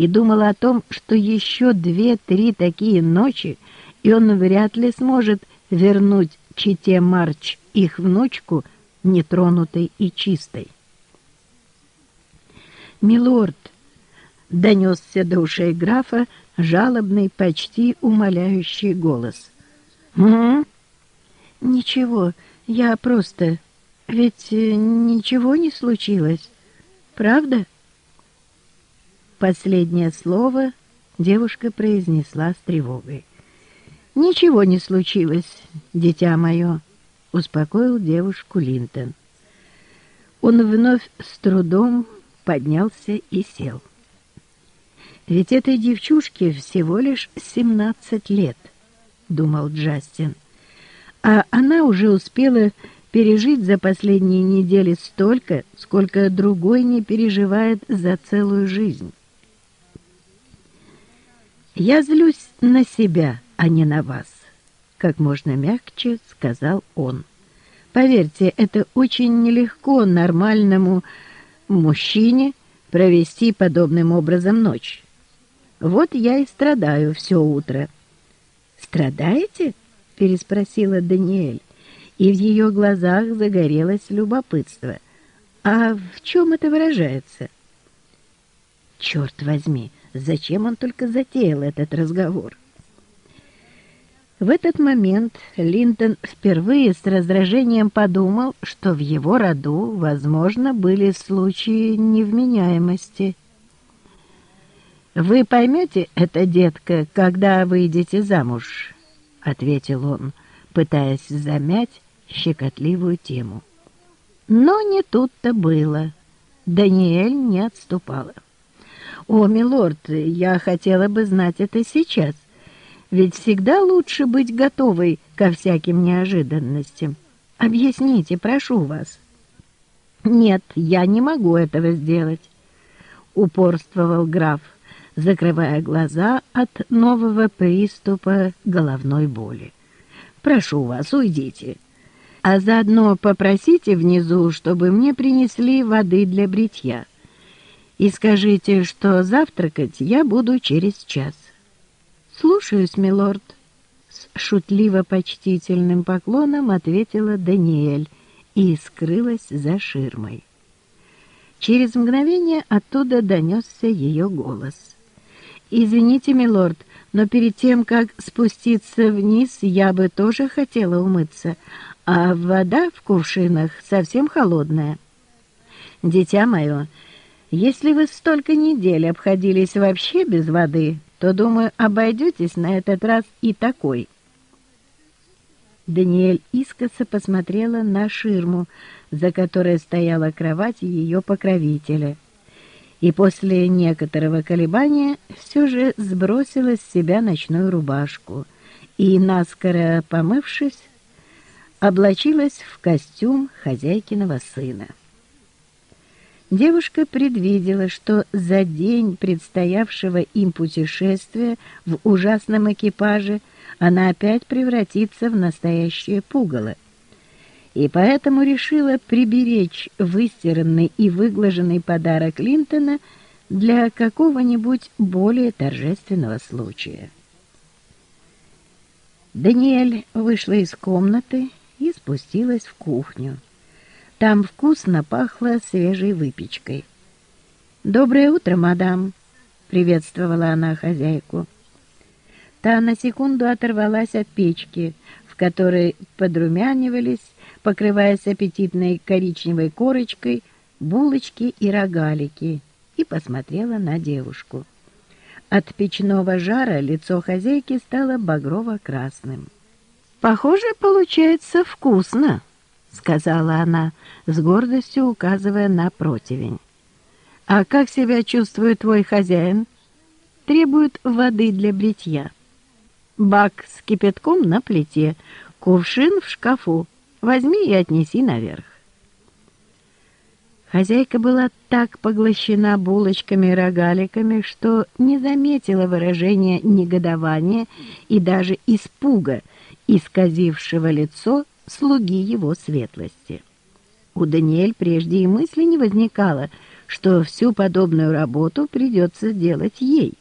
и думала о том, что еще две-три такие ночи, и он вряд ли сможет вернуть Чите Марч их внучку нетронутой и чистой. «Милорд!» — донесся до ушей графа жалобный, почти умоляющий голос. «Угу. Ничего, я просто... Ведь э, ничего не случилось, правда?» Последнее слово девушка произнесла с тревогой. «Ничего не случилось, дитя мое», — успокоил девушку Линтон. Он вновь с трудом поднялся и сел. «Ведь этой девчушке всего лишь семнадцать лет», — думал Джастин. «А она уже успела пережить за последние недели столько, сколько другой не переживает за целую жизнь». «Я злюсь на себя, а не на вас», — как можно мягче сказал он. «Поверьте, это очень нелегко нормальному мужчине провести подобным образом ночь. Вот я и страдаю все утро». «Страдаете?» — переспросила Даниэль, и в ее глазах загорелось любопытство. «А в чем это выражается?» «Черт возьми!» Зачем он только затеял этот разговор? В этот момент Линтон впервые с раздражением подумал, что в его роду, возможно, были случаи невменяемости. «Вы поймете это, детка, когда выйдете замуж?» — ответил он, пытаясь замять щекотливую тему. Но не тут-то было. Даниэль не отступала. «О, милорд, я хотела бы знать это сейчас, ведь всегда лучше быть готовой ко всяким неожиданностям. Объясните, прошу вас». «Нет, я не могу этого сделать», — упорствовал граф, закрывая глаза от нового приступа головной боли. «Прошу вас, уйдите, а заодно попросите внизу, чтобы мне принесли воды для бритья» и скажите, что завтракать я буду через час». «Слушаюсь, милорд», — с шутливо-почтительным поклоном ответила Даниэль и скрылась за ширмой. Через мгновение оттуда донесся ее голос. «Извините, милорд, но перед тем, как спуститься вниз, я бы тоже хотела умыться, а вода в кувшинах совсем холодная». «Дитя мое, если вы столько недель обходились вообще без воды, то, думаю, обойдетесь на этот раз и такой. Даниэль искоса посмотрела на ширму, за которой стояла кровать ее покровителя, и после некоторого колебания все же сбросила с себя ночную рубашку и, наскоро помывшись, облачилась в костюм хозяйкиного сына. Девушка предвидела, что за день предстоявшего им путешествия в ужасном экипаже она опять превратится в настоящее пугало, и поэтому решила приберечь выстиранный и выглаженный подарок Линтона для какого-нибудь более торжественного случая. Даниэль вышла из комнаты и спустилась в кухню. Там вкусно пахло свежей выпечкой. «Доброе утро, мадам!» — приветствовала она хозяйку. Та на секунду оторвалась от печки, в которой подрумянивались, покрываясь аппетитной коричневой корочкой, булочки и рогалики, и посмотрела на девушку. От печного жара лицо хозяйки стало багрово-красным. «Похоже, получается вкусно», — сказала она, с гордостью указывая на противень. «А как себя чувствует твой хозяин?» «Требует воды для бритья. Бак с кипятком на плите, кувшин в шкафу. Возьми и отнеси наверх». Хозяйка была так поглощена булочками и рогаликами, что не заметила выражения негодования и даже испуга, исказившего лицо слуги его светлости. У Даниэль прежде и мысли не возникало, что всю подобную работу придется делать ей.